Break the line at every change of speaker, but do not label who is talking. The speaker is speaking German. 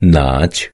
nać